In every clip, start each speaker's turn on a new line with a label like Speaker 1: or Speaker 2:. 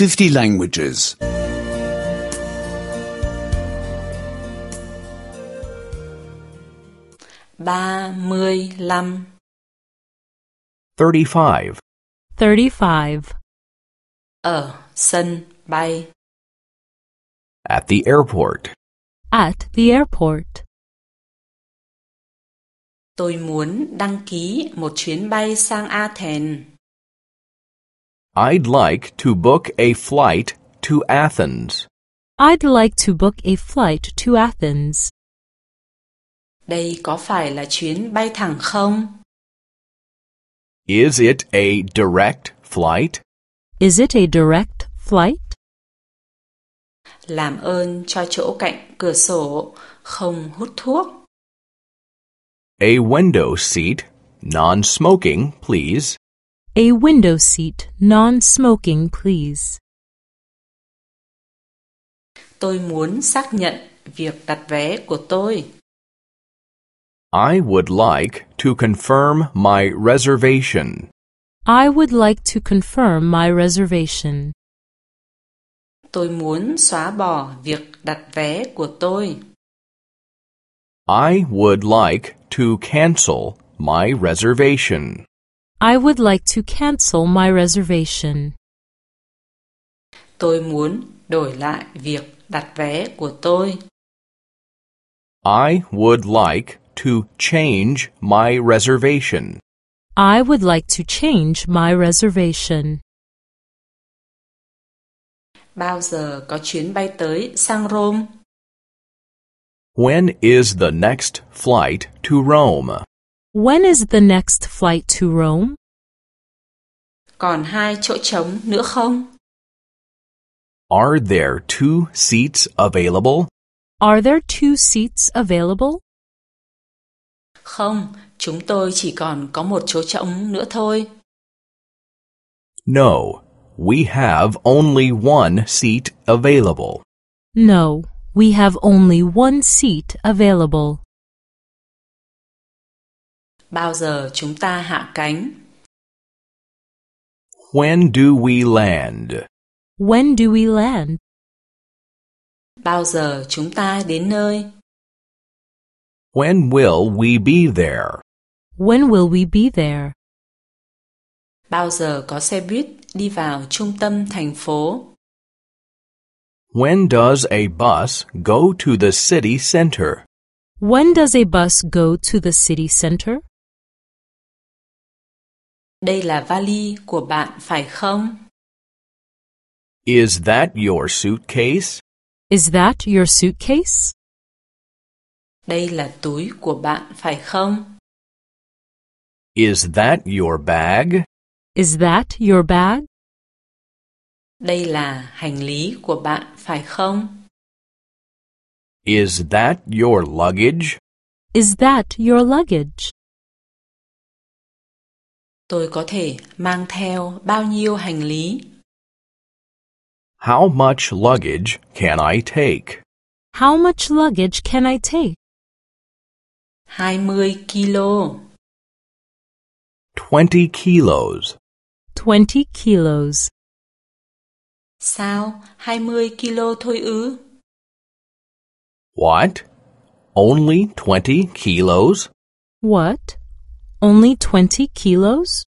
Speaker 1: 50 languages.
Speaker 2: 35
Speaker 3: 35.
Speaker 4: 35.
Speaker 2: ở sân bay
Speaker 3: At the airport.
Speaker 4: At the airport.
Speaker 2: tôi muốn đăng ký một chuyến bay sang Athens
Speaker 3: I'd like to book a flight to Athens.
Speaker 4: I'd like to book a flight to Athens.
Speaker 2: đây có phải là chuyến bay thẳng không
Speaker 3: Is it a direct flight?
Speaker 4: Is it a direct flight?
Speaker 2: làm ơn cho chỗ cạnh cửa sổ không hút thuốc
Speaker 3: A window seat, non-smoking, please.
Speaker 4: A window seat, non-smoking, please.
Speaker 2: tôi muốn xác nhận việc đặt vé của tôi
Speaker 3: I would like to confirm my reservation.
Speaker 4: I would like to confirm my reservation.
Speaker 2: tôi muốn xóa bỏ việc đặt vé của tôi
Speaker 3: I would like to cancel my reservation.
Speaker 4: I would like to cancel my reservation.
Speaker 2: tôi muốn đổi lại việc đặt vé của tôi
Speaker 3: I would like to change my reservation.
Speaker 4: I would like to change my reservation.
Speaker 2: bao giờ có chuyến bay tới sang Rome
Speaker 3: When is the next flight to Rome?
Speaker 4: When is the next flight to Rome?
Speaker 2: còn hai chỗ trống nữa không
Speaker 3: Are there two seats available?
Speaker 4: Are there two seats available?
Speaker 2: không chúng tôi chỉ còn có một chỗ trống nữa thôi
Speaker 3: No, we have only one seat available.
Speaker 4: No, we have only one seat available.
Speaker 2: Bao giờ chúng ta hạ cánh
Speaker 3: When do we land?
Speaker 4: When do we land?
Speaker 2: bao giờ chúng ta đến nơi
Speaker 3: When will we be there?
Speaker 4: When will we be there?
Speaker 2: bao giờ có xe buýt đi vào trung tâm thành phố
Speaker 3: When does a bus go to the city center?
Speaker 4: When does a bus go to the city center?
Speaker 2: Đây là vali của bạn phải không
Speaker 3: Is that your suitcase?
Speaker 4: Is that your suitcase?
Speaker 2: đây là túi của bạn phải không
Speaker 3: Is that your bag?
Speaker 4: Is that your bag?
Speaker 2: đây là hành lý của bạn phải không
Speaker 3: Is that your luggage?
Speaker 4: Is that your luggage?
Speaker 2: Tôi có thể mang theo bao nhiêu hành lý
Speaker 3: How much luggage can I take?
Speaker 4: How much luggage can I take?
Speaker 2: 20 kilo
Speaker 3: 20 kilos.
Speaker 4: 20 kilos.
Speaker 2: sao 20 kilo thôi ư
Speaker 3: What? Only 20 kilos?
Speaker 4: What? Only 20 kilos?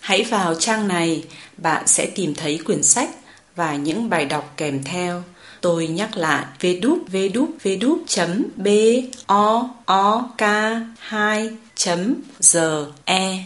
Speaker 2: Hãy vào trang này, bạn sẽ tìm thấy quyển sách và những bài đọc kèm theo. Tôi nhắc lại www.book2.ge